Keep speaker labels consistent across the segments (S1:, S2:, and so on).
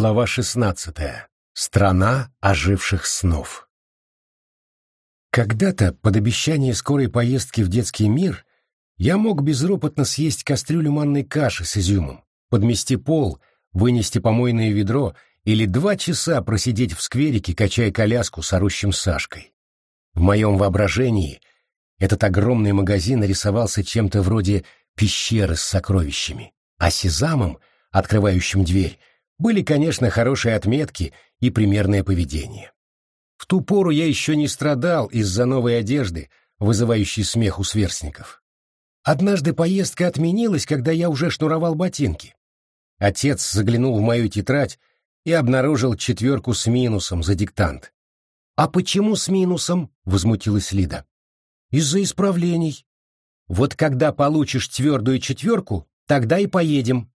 S1: Глава 16. Страна оживших снов. Когда-то, под обещание скорой поездки в детский мир, я мог безропотно съесть кастрюлю манной каши с изюмом, подмести пол, вынести помойное ведро или два часа просидеть в скверике, качая коляску с орущим Сашкой. В моем воображении этот огромный магазин рисовался чем-то вроде пещеры с сокровищами, а сезамом, открывающим дверь, были, конечно, хорошие отметки и примерное поведение. В ту пору я еще не страдал из-за новой одежды, вызывающей смех у сверстников. Однажды поездка отменилась, когда я уже шнуровал ботинки. Отец заглянул в мою тетрадь и обнаружил четверку с минусом за диктант. «А почему с минусом?» — возмутилась Лида. «Из-за исправлений. Вот когда получишь твердую четверку, тогда и поедем»,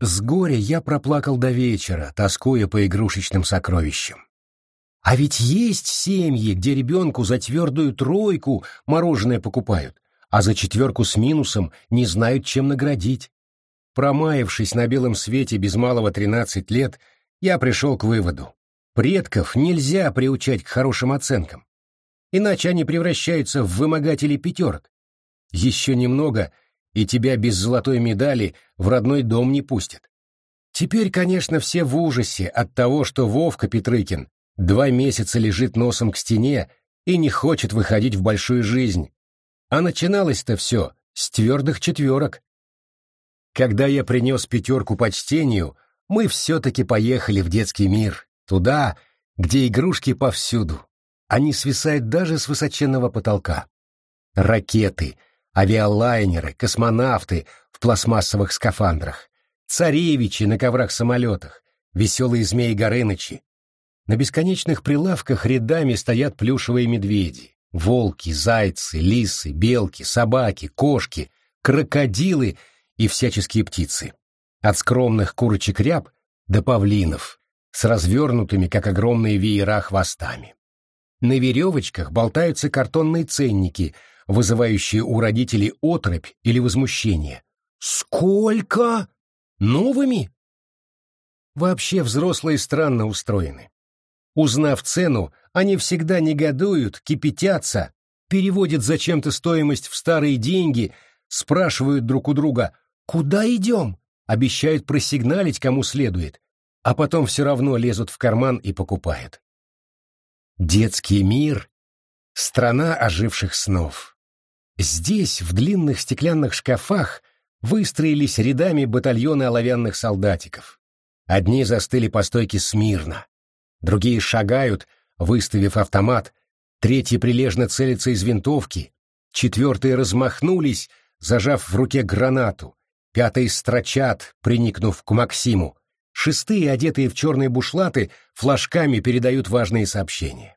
S1: с горя я проплакал до вечера, тоскуя по игрушечным сокровищам. А ведь есть семьи, где ребенку за твердую тройку мороженое покупают, а за четверку с минусом не знают, чем наградить. Промаявшись на белом свете без малого тринадцать лет, я пришел к выводу. Предков нельзя приучать к хорошим оценкам, иначе они превращаются в вымогателей пятерок. Еще немного — и тебя без золотой медали в родной дом не пустят. Теперь, конечно, все в ужасе от того, что Вовка Петрыкин два месяца лежит носом к стене и не хочет выходить в большую жизнь. А начиналось-то все с твердых четверок. Когда я принес пятерку по чтению, мы все-таки поехали в детский мир, туда, где игрушки повсюду. Они свисают даже с высоченного потолка. Ракеты, авиалайнеры, космонавты в пластмассовых скафандрах, царевичи на коврах-самолетах, веселые змеи Горынычи. На бесконечных прилавках рядами стоят плюшевые медведи, волки, зайцы, лисы, белки, собаки, кошки, крокодилы и всяческие птицы. От скромных курочек ряб до павлинов с развернутыми, как огромные веера, хвостами. На веревочках болтаются картонные ценники — вызывающие у родителей отрыбь или возмущение. «Сколько? Новыми?» Вообще взрослые странно устроены. Узнав цену, они всегда негодуют, кипятятся, переводят зачем-то стоимость в старые деньги, спрашивают друг у друга «Куда идем?» обещают просигналить кому следует, а потом все равно лезут в карман и покупают. Детский мир — страна оживших снов. Здесь, в длинных стеклянных шкафах, выстроились рядами батальоны оловянных солдатиков. Одни застыли по стойке смирно, другие шагают, выставив автомат, третьи прилежно целятся из винтовки, четвертые размахнулись, зажав в руке гранату, пятые строчат, приникнув к Максиму, шестые, одетые в черные бушлаты, флажками передают важные сообщения.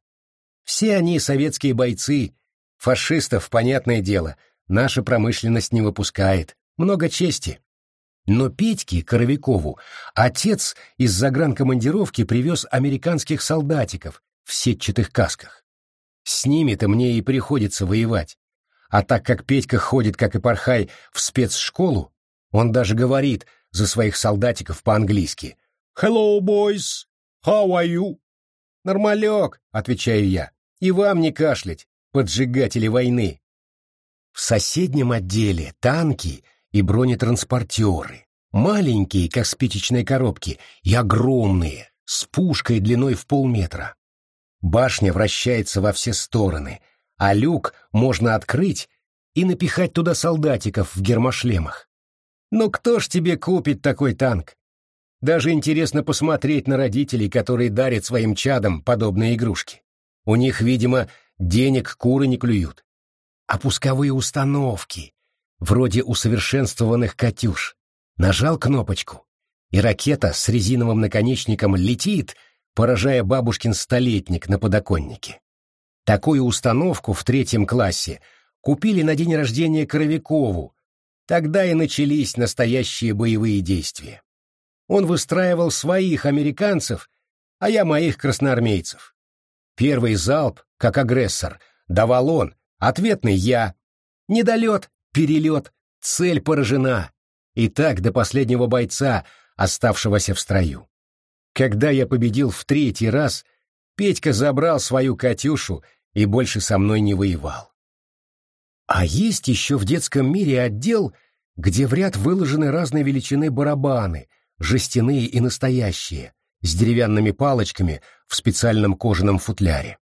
S1: Все они советские бойцы, Фашистов, понятное дело, наша промышленность не выпускает. Много чести. Но Петьке Коровикову отец из загранкомандировки привез американских солдатиков в сетчатых касках. С ними-то мне и приходится воевать. А так как Петька ходит, как и Пархай, в спецшколу, он даже говорит за своих солдатиков по-английски «Hello, boys! How are you?» «Нормалек», — отвечаю я, — «и вам не кашлять поджигатели войны. В соседнем отделе танки и бронетранспортеры, маленькие, как спичечные коробки, и огромные, с пушкой длиной в полметра. Башня вращается во все стороны, а люк можно открыть и напихать туда солдатиков в гермошлемах. Но кто ж тебе купит такой танк? Даже интересно посмотреть на родителей, которые дарят своим чадам подобные игрушки. У них, видимо, денег куры не клюют. А пусковые установки, вроде усовершенствованных «Катюш», нажал кнопочку, и ракета с резиновым наконечником летит, поражая бабушкин столетник на подоконнике. Такую установку в третьем классе купили на день рождения Коровикову, тогда и начались настоящие боевые действия. Он выстраивал своих американцев, а я моих красноармейцев. Первый залп, как агрессор, давал он, ответный я. Недолет, перелет, цель поражена. И так до последнего бойца, оставшегося в строю. Когда я победил в третий раз, Петька забрал свою Катюшу и больше со мной не воевал. А есть еще в детском мире отдел, где в ряд выложены разной величины барабаны, жестяные и настоящие, с деревянными палочками в специальном кожаном футляре.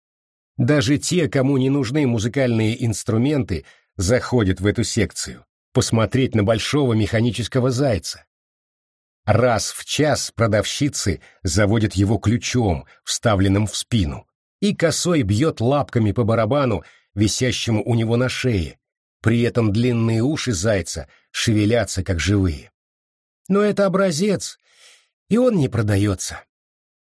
S1: Даже те, кому не нужны музыкальные инструменты, заходят в эту секцию, посмотреть на большого механического зайца. Раз в час продавщицы заводят его ключом, вставленным в спину, и косой бьет лапками по барабану, висящему у него на шее. При этом длинные уши зайца шевелятся, как живые. Но это образец, и он не продается.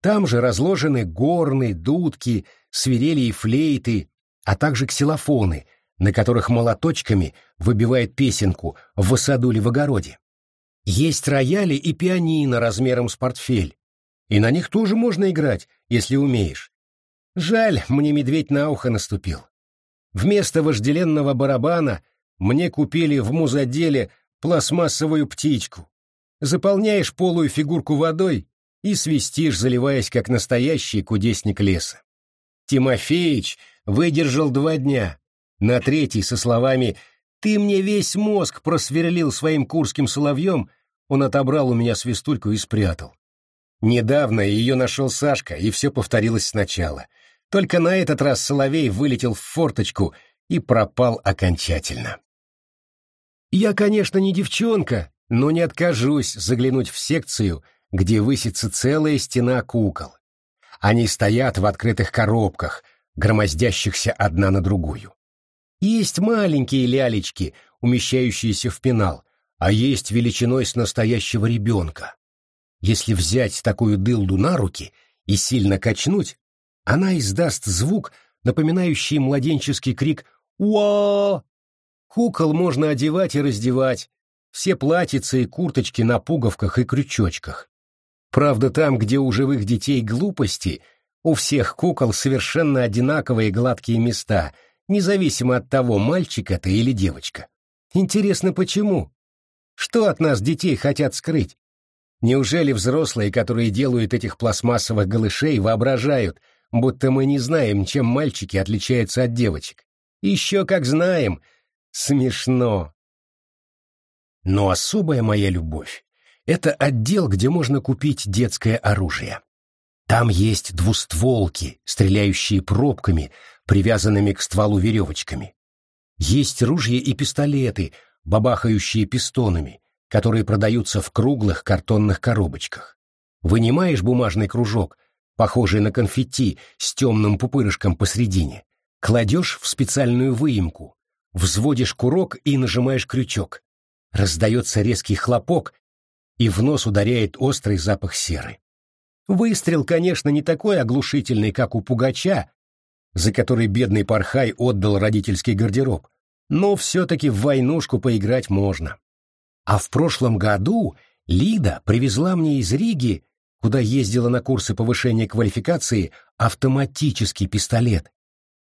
S1: Там же разложены горны, дудки, свирели и флейты, а также ксилофоны, на которых молоточками выбивает песенку в саду или в огороде. Есть рояли и пианино размером с портфель, и на них тоже можно играть, если умеешь. Жаль, мне медведь на ухо наступил. Вместо вожделенного барабана мне купили в музоделе пластмассовую птичку. Заполняешь полую фигурку водой и свистишь, заливаясь, как настоящий кудесник леса. Тимофеич выдержал два дня. На третий со словами «Ты мне весь мозг просверлил своим курским соловьем», он отобрал у меня свистульку и спрятал. Недавно ее нашел Сашка, и все повторилось сначала — только на этот раз Соловей вылетел в форточку и пропал окончательно. Я, конечно, не девчонка, но не откажусь заглянуть в секцию, где высится целая стена кукол. Они стоят в открытых коробках, громоздящихся одна на другую. Есть маленькие лялечки, умещающиеся в пенал, а есть величиной с настоящего ребенка. Если взять такую дылду на руки и сильно качнуть, она издаст звук, напоминающий младенческий крик «Уа!». Кукол можно одевать и раздевать, все платьица и курточки на пуговках и крючочках. Правда, там, где у живых детей глупости, у всех кукол совершенно одинаковые гладкие места, независимо от того, мальчик это или девочка. Интересно, почему? Что от нас детей хотят скрыть? Неужели взрослые, которые делают этих пластмассовых голышей, воображают, будто мы не знаем, чем мальчики отличаются от девочек. Еще как знаем. Смешно. Но особая моя любовь — это отдел, где можно купить детское оружие. Там есть двустволки, стреляющие пробками, привязанными к стволу веревочками. Есть ружья и пистолеты, бабахающие пистонами, которые продаются в круглых картонных коробочках. Вынимаешь бумажный кружок, похожий на конфетти с темным пупырышком посредине, кладешь в специальную выемку, взводишь курок и нажимаешь крючок. Раздается резкий хлопок, и в нос ударяет острый запах серы. Выстрел, конечно, не такой оглушительный, как у пугача, за который бедный Пархай отдал родительский гардероб, но все-таки в войнушку поиграть можно. А в прошлом году Лида привезла мне из Риги куда ездила на курсы повышения квалификации, автоматический пистолет,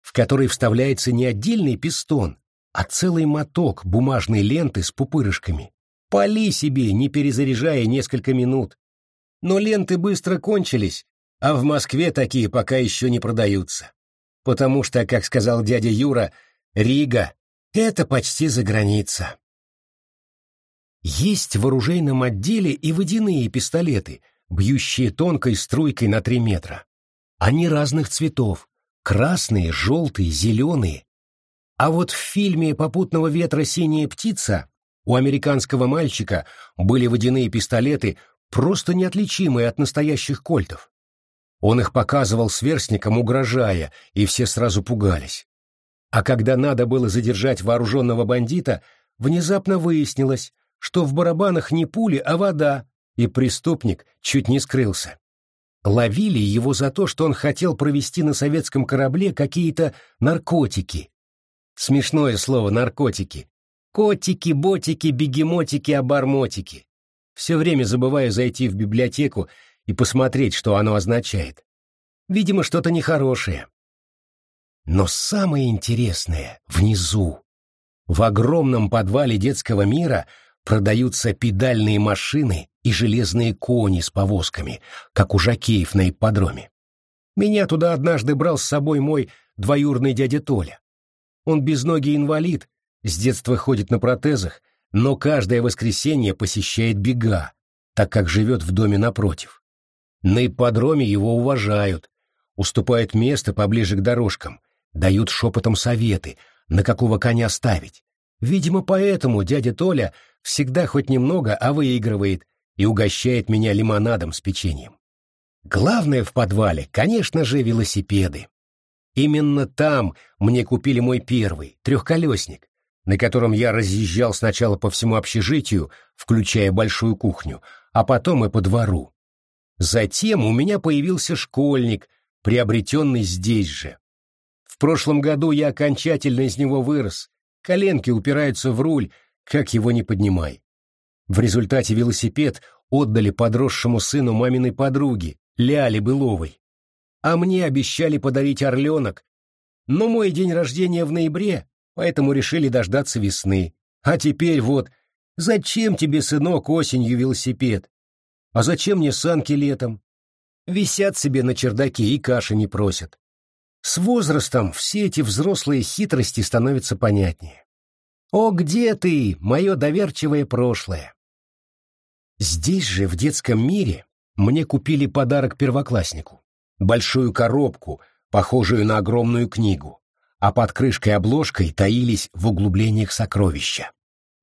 S1: в который вставляется не отдельный пистон, а целый моток бумажной ленты с пупырышками. Пали себе, не перезаряжая несколько минут. Но ленты быстро кончились, а в Москве такие пока еще не продаются. Потому что, как сказал дядя Юра, Рига — это почти за граница. Есть в оружейном отделе и водяные пистолеты, бьющие тонкой струйкой на три метра. Они разных цветов — красные, желтые, зеленые. А вот в фильме «Попутного ветра синяя птица» у американского мальчика были водяные пистолеты, просто неотличимые от настоящих кольтов. Он их показывал сверстникам, угрожая, и все сразу пугались. А когда надо было задержать вооруженного бандита, внезапно выяснилось, что в барабанах не пули, а вода, и преступник чуть не скрылся. Ловили его за то, что он хотел провести на советском корабле какие-то наркотики. Смешное слово «наркотики». Котики, ботики, бегемотики, обормотики. Все время забываю зайти в библиотеку и посмотреть, что оно означает. Видимо, что-то нехорошее. Но самое интересное — внизу. В огромном подвале детского мира продаются педальные машины и железные кони с повозками, как у жакеев на ипподроме. Меня туда однажды брал с собой мой двоюрный дядя Толя. Он безногий инвалид, с детства ходит на протезах, но каждое воскресенье посещает бега, так как живет в доме напротив. На ипподроме его уважают, уступают место поближе к дорожкам, дают шепотом советы, на какого коня ставить. Видимо, поэтому дядя Толя всегда хоть немного, а выигрывает и угощает меня лимонадом с печеньем. Главное в подвале, конечно же, велосипеды. Именно там мне купили мой первый, трехколесник, на котором я разъезжал сначала по всему общежитию, включая большую кухню, а потом и по двору. Затем у меня появился школьник, приобретенный здесь же. В прошлом году я окончательно из него вырос, коленки упираются в руль, как его не поднимай. В результате велосипед отдали подросшему сыну маминой подруги, Ляле Быловой. А мне обещали подарить орленок, но мой день рождения в ноябре, поэтому решили дождаться весны. А теперь вот, зачем тебе, сынок, осенью велосипед? А зачем мне санки летом? Висят себе на чердаке и каши не просят. С возрастом все эти взрослые хитрости становятся понятнее. О, где ты, мое доверчивое прошлое? Здесь же, в детском мире, мне купили подарок первокласснику. Большую коробку, похожую на огромную книгу, а под крышкой-обложкой таились в углублениях сокровища.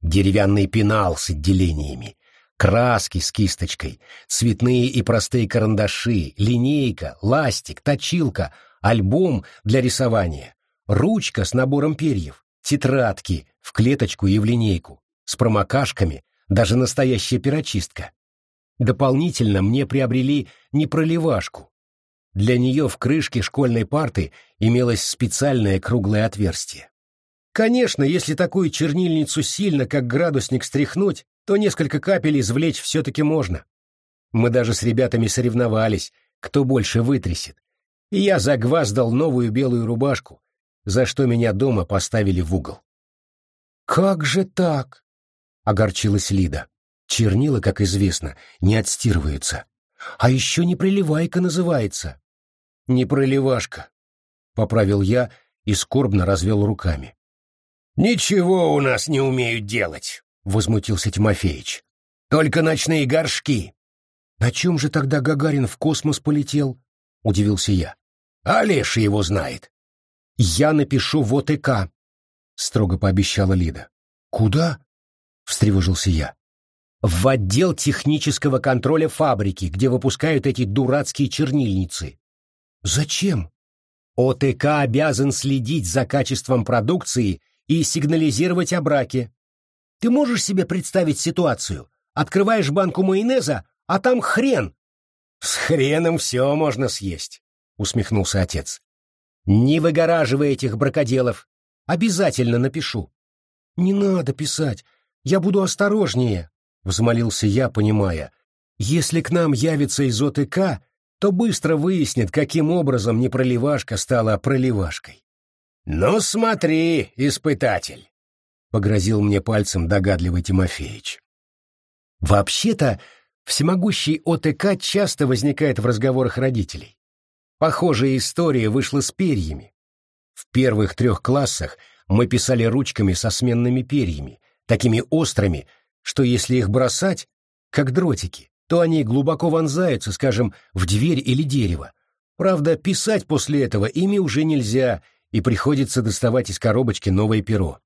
S1: Деревянный пенал с отделениями, краски с кисточкой, цветные и простые карандаши, линейка, ластик, точилка, альбом для рисования, ручка с набором перьев, тетрадки в клеточку и в линейку, с промокашками, даже настоящая перочистка. Дополнительно мне приобрели непроливашку. Для нее в крышке школьной парты имелось специальное круглое отверстие. Конечно, если такую чернильницу сильно, как градусник, стряхнуть, то несколько капель извлечь все-таки можно. Мы даже с ребятами соревновались, кто больше вытрясет. И я загваздал новую белую рубашку, за что меня дома поставили в угол. «Как же так?» — огорчилась Лида. Чернила, как известно, не отстирываются. А еще не проливайка называется. Не проливашка, — поправил я и скорбно развел руками. «Ничего у нас не умеют делать», возмутился Тимофеич. «Только ночные горшки!» «На чем же тогда Гагарин в космос полетел?» — удивился я. «А его знает». «Я напишу в ОТК», — строго пообещала Лида. «Куда?» — встревожился я. «В отдел технического контроля фабрики, где выпускают эти дурацкие чернильницы». «Зачем?» ОТК обязан следить за качеством продукции и сигнализировать о браке. Ты можешь себе представить ситуацию? Открываешь банку майонеза, а там хрен. С хреном все можно съесть, усмехнулся отец. Не выгораживай этих бракоделов. Обязательно напишу. Не надо писать. Я буду осторожнее, взмолился я, понимая. Если к нам явится из ОТК, то быстро выяснит, каким образом непроливашка стала проливашкой. «Ну смотри, испытатель!» — погрозил мне пальцем догадливый Тимофеич. Вообще-то, всемогущий ОТК часто возникает в разговорах родителей. Похожая история вышла с перьями. В первых трех классах мы писали ручками со сменными перьями, такими острыми, что если их бросать, как дротики, то они глубоко вонзаются, скажем, в дверь или дерево. Правда, писать после этого ими уже нельзя, и приходится доставать из коробочки новое перо.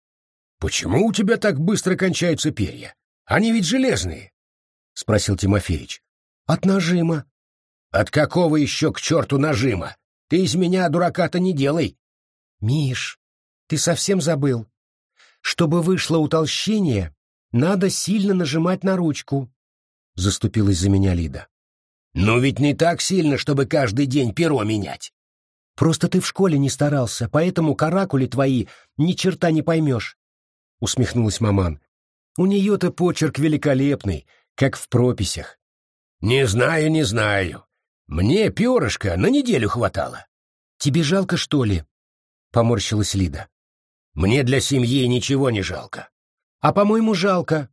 S1: «Почему у тебя так быстро кончаются перья? Они ведь железные!» — спросил Тимофеич. «От нажима». «От какого еще к черту нажима? Ты из меня дурака-то не делай!» «Миш, ты совсем забыл. Чтобы вышло утолщение, надо сильно нажимать на ручку», — заступилась за меня Лида. «Ну ведь не так сильно, чтобы каждый день перо менять». «Просто ты в школе не старался, поэтому каракули твои ни черта не поймешь усмехнулась маман. У нее-то почерк великолепный, как в прописях. Не знаю, не знаю. Мне перышка на неделю хватало. Тебе жалко, что ли? Поморщилась Лида. Мне для семьи ничего не жалко. А по-моему, жалко.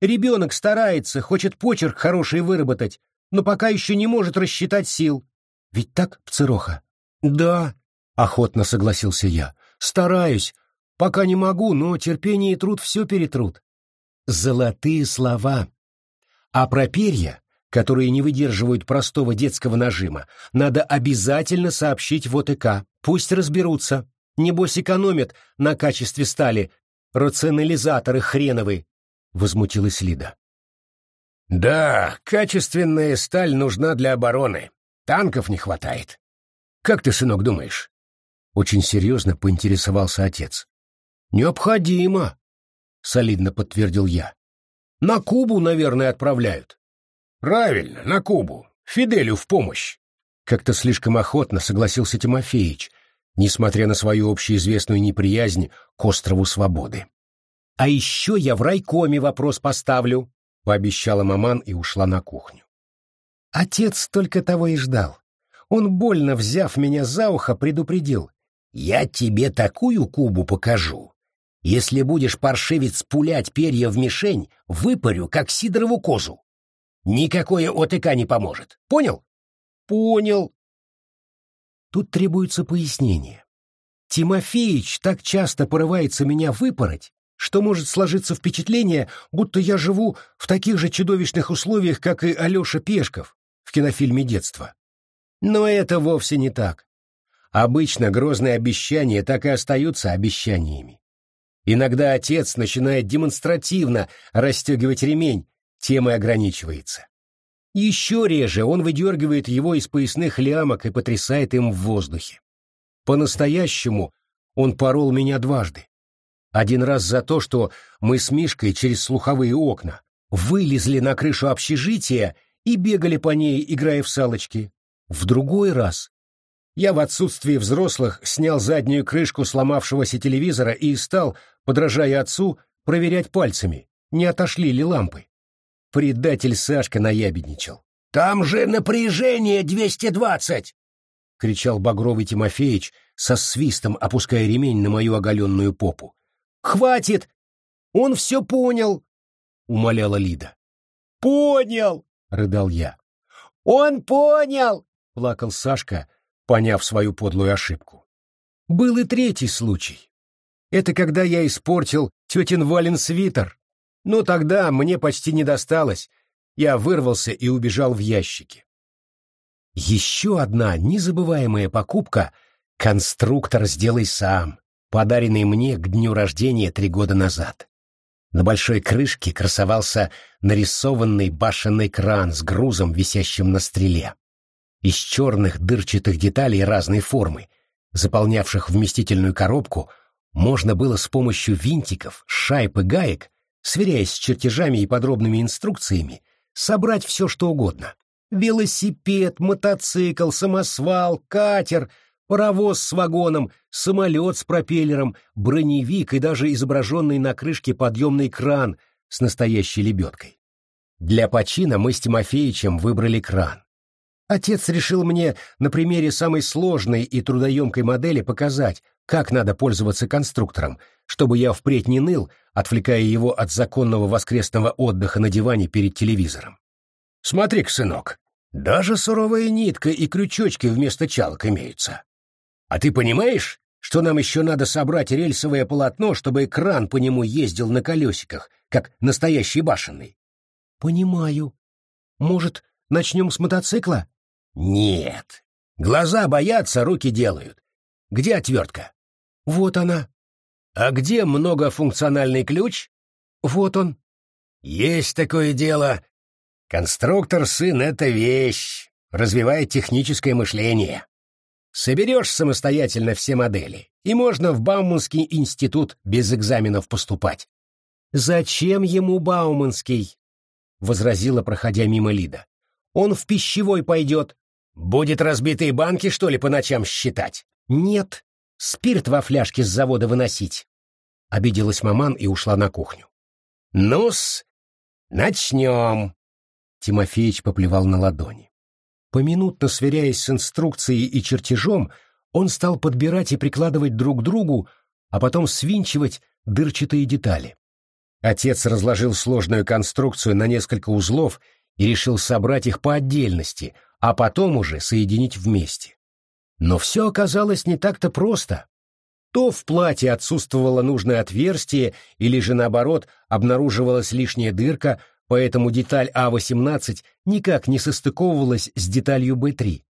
S1: Ребенок старается, хочет почерк хороший выработать, но пока еще не может рассчитать сил. Ведь так, Пцироха? Да, охотно согласился я. Стараюсь. Пока не могу, но терпение и труд все перетрут. Золотые слова. А про перья, которые не выдерживают простого детского нажима, надо обязательно сообщить в ОТК. Пусть разберутся. Небось экономят на качестве стали. Рационализаторы хреновы, — возмутилась Лида. Да, качественная сталь нужна для обороны. Танков не хватает. Как ты, сынок, думаешь? Очень серьезно поинтересовался отец. Необходимо, солидно подтвердил я. На Кубу, наверное, отправляют. Правильно, на Кубу. Фиделю в помощь. Как-то слишком охотно согласился Тимофеич, несмотря на свою общеизвестную неприязнь к острову Свободы. А еще я в райкоме вопрос поставлю, пообещала маман и ушла на кухню. Отец только того и ждал. Он, больно взяв меня за ухо, предупредил. «Я тебе такую кубу покажу. Если будешь, паршивец, пулять перья в мишень, выпарю, как сидорову козу. Никакое ОТК не поможет. Понял?» «Понял». Тут требуется пояснение. Тимофеич так часто порывается меня выпороть, что может сложиться впечатление, будто я живу в таких же чудовищных условиях, как и Алеша Пешков в кинофильме детства. Но это вовсе не так. Обычно грозные обещания так и остаются обещаниями. Иногда отец начинает демонстративно расстегивать ремень, тем и ограничивается. Еще реже он выдергивает его из поясных лямок и потрясает им в воздухе. По-настоящему он порол меня дважды. Один раз за то, что мы с Мишкой через слуховые окна вылезли на крышу общежития и бегали по ней, играя в салочки. В другой раз я в отсутствии взрослых снял заднюю крышку сломавшегося телевизора и стал, подражая отцу, проверять пальцами, не отошли ли лампы. Предатель Сашка наябедничал. «Там же напряжение 220!» — кричал Багровый Тимофеич со свистом, опуская ремень на мою оголенную попу. Хватит! Он все понял, — умоляла Лида. Понял, — рыдал я. Он понял, — плакал Сашка, поняв свою подлую ошибку. Был и третий случай. Это когда я испортил тетин Вален свитер. Но тогда мне почти не досталось. Я вырвался и убежал в ящики. Еще одна незабываемая покупка — конструктор «Сделай сам» подаренный мне к дню рождения три года назад. На большой крышке красовался нарисованный башенный кран с грузом, висящим на стреле. Из черных дырчатых деталей разной формы, заполнявших вместительную коробку, можно было с помощью винтиков, шайб и гаек, сверяясь с чертежами и подробными инструкциями, собрать все, что угодно. Велосипед, мотоцикл, самосвал, катер — паровоз с вагоном, самолет с пропеллером, броневик и даже изображенный на крышке подъемный кран с настоящей лебедкой. Для почина мы с Тимофеичем выбрали кран. Отец решил мне на примере самой сложной и трудоемкой модели показать, как надо пользоваться конструктором, чтобы я впредь не ныл, отвлекая его от законного воскресного отдыха на диване перед телевизором. «Смотри-ка, сынок, даже суровая нитка и крючочки вместо чалок имеются. А ты понимаешь, что нам еще надо собрать рельсовое полотно, чтобы экран по нему ездил на колесиках, как настоящий башенный? Понимаю. Может, начнем с мотоцикла? Нет. Глаза боятся, руки делают. Где отвертка? Вот она. А где многофункциональный ключ? Вот он. Есть такое дело. Конструктор, сын, — это вещь. Развивает техническое мышление. Соберешь самостоятельно все модели, и можно в Бауманский институт без экзаменов поступать. «Зачем ему Бауманский?» — возразила, проходя мимо Лида. «Он в пищевой пойдет. Будет разбитые банки, что ли, по ночам считать?» «Нет, спирт во фляжке с завода выносить». Обиделась маман и ушла на кухню. «Ну-с, начнем!» Тимофеич поплевал на ладони. Поминутно сверяясь с инструкцией и чертежом, он стал подбирать и прикладывать друг к другу, а потом свинчивать дырчатые детали. Отец разложил сложную конструкцию на несколько узлов и решил собрать их по отдельности, а потом уже соединить вместе. Но все оказалось не так-то просто. То в платье отсутствовало нужное отверстие, или же наоборот обнаруживалась лишняя дырка, поэтому деталь А-18 никак не состыковывалась с деталью Б-3.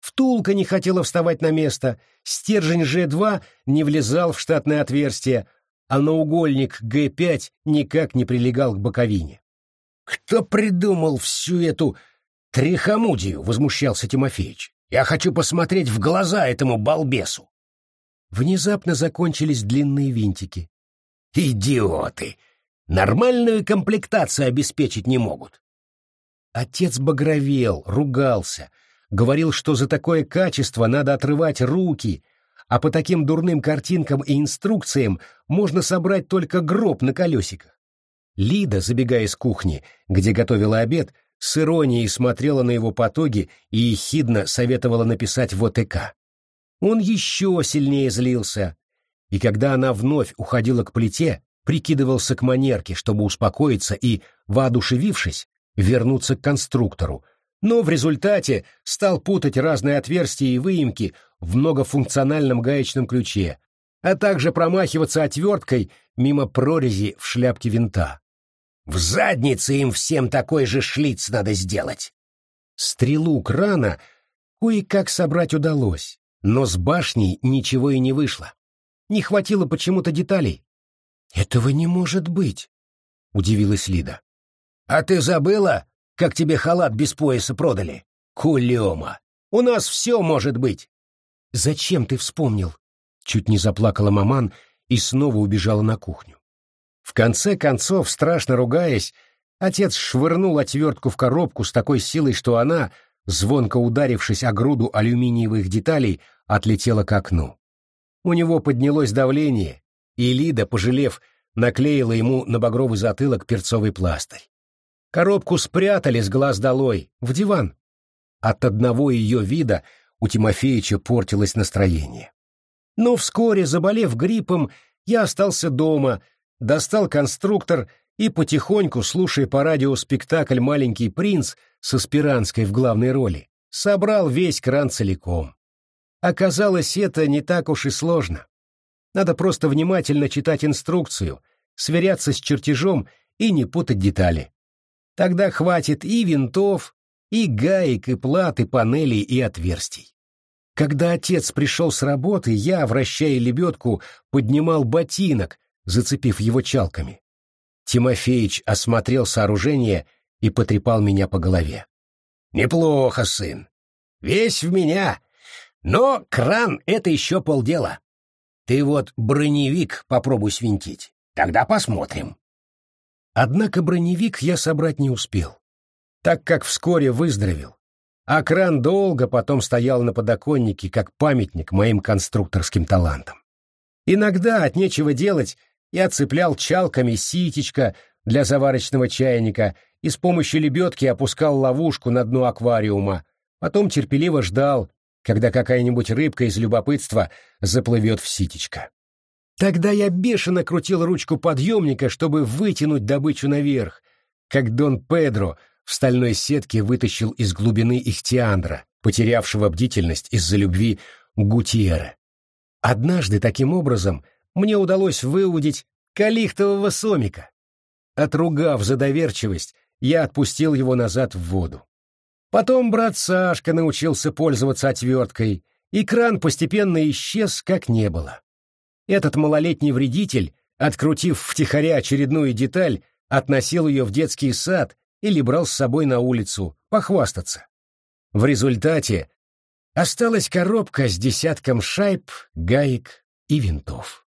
S1: Втулка не хотела вставать на место, стержень Ж-2 не влезал в штатное отверстие, а наугольник Г-5 никак не прилегал к боковине. «Кто придумал всю эту трихомудию?» — возмущался Тимофеич. «Я хочу посмотреть в глаза этому балбесу!» Внезапно закончились длинные винтики. «Идиоты! Нормальную комплектацию обеспечить не могут!» Отец багровел, ругался, говорил, что за такое качество надо отрывать руки, а по таким дурным картинкам и инструкциям можно собрать только гроб на колесиках. Лида, забегая из кухни, где готовила обед, с иронией смотрела на его потуги и ехидно советовала написать в ОТК. Он еще сильнее злился, и когда она вновь уходила к плите, прикидывался к манерке, чтобы успокоиться и, воодушевившись, вернуться к конструктору, но в результате стал путать разные отверстия и выемки в многофункциональном гаечном ключе, а также промахиваться отверткой мимо прорези в шляпке винта. В заднице им всем такой же шлиц надо сделать. Стрелу крана кое-как собрать удалось, но с башней ничего и не вышло. Не хватило почему-то деталей. «Этого не может быть», — удивилась Лида. «А ты забыла, как тебе халат без пояса продали? Кулема! У нас все может быть!» «Зачем ты вспомнил?» Чуть не заплакала маман и снова убежала на кухню. В конце концов, страшно ругаясь, отец швырнул отвертку в коробку с такой силой, что она, звонко ударившись о груду алюминиевых деталей, отлетела к окну. У него поднялось давление, и Лида, пожалев, наклеила ему на багровый затылок перцовый пластырь. Коробку спрятали с глаз долой, в диван. От одного ее вида у Тимофеича портилось настроение. Но вскоре, заболев гриппом, я остался дома — достал конструктор и потихоньку, слушая по радио спектакль «Маленький принц» со Спиранской в главной роли, собрал весь кран целиком. Оказалось, это не так уж и сложно. Надо просто внимательно читать инструкцию, сверяться с чертежом и не путать детали. Тогда хватит и винтов, и гаек, и плат, и панелей, и отверстий. Когда отец пришел с работы, я, вращая лебедку, поднимал ботинок, зацепив его чалками. Тимофеич осмотрел сооружение и потрепал меня по голове. «Неплохо, сын. Весь в меня. Но кран — это еще полдела. Ты вот броневик попробуй свинтить. Тогда посмотрим». Однако броневик я собрать не успел, так как вскоре выздоровел, а кран долго потом стоял на подоконнике как памятник моим конструкторским талантам. Иногда от нечего делать я цеплял чалками ситечко для заварочного чайника и с помощью лебедки опускал ловушку на дно аквариума, потом терпеливо ждал, когда какая-нибудь рыбка из любопытства заплывет в ситечко. Тогда я бешено крутил ручку подъемника, чтобы вытянуть добычу наверх, как Дон Педро в стальной сетке вытащил из глубины ихтиандра, потерявшего бдительность из-за любви Гутьера. Однажды таким образом — мне удалось выудить калихтового сомика. Отругав за доверчивость, я отпустил его назад в воду. Потом брат Сашка научился пользоваться отверткой, и кран постепенно исчез, как не было. Этот малолетний вредитель, открутив втихаря очередную деталь, относил ее в детский сад или брал с собой на улицу, похвастаться. В результате осталась коробка с десятком шайб, гаек и винтов.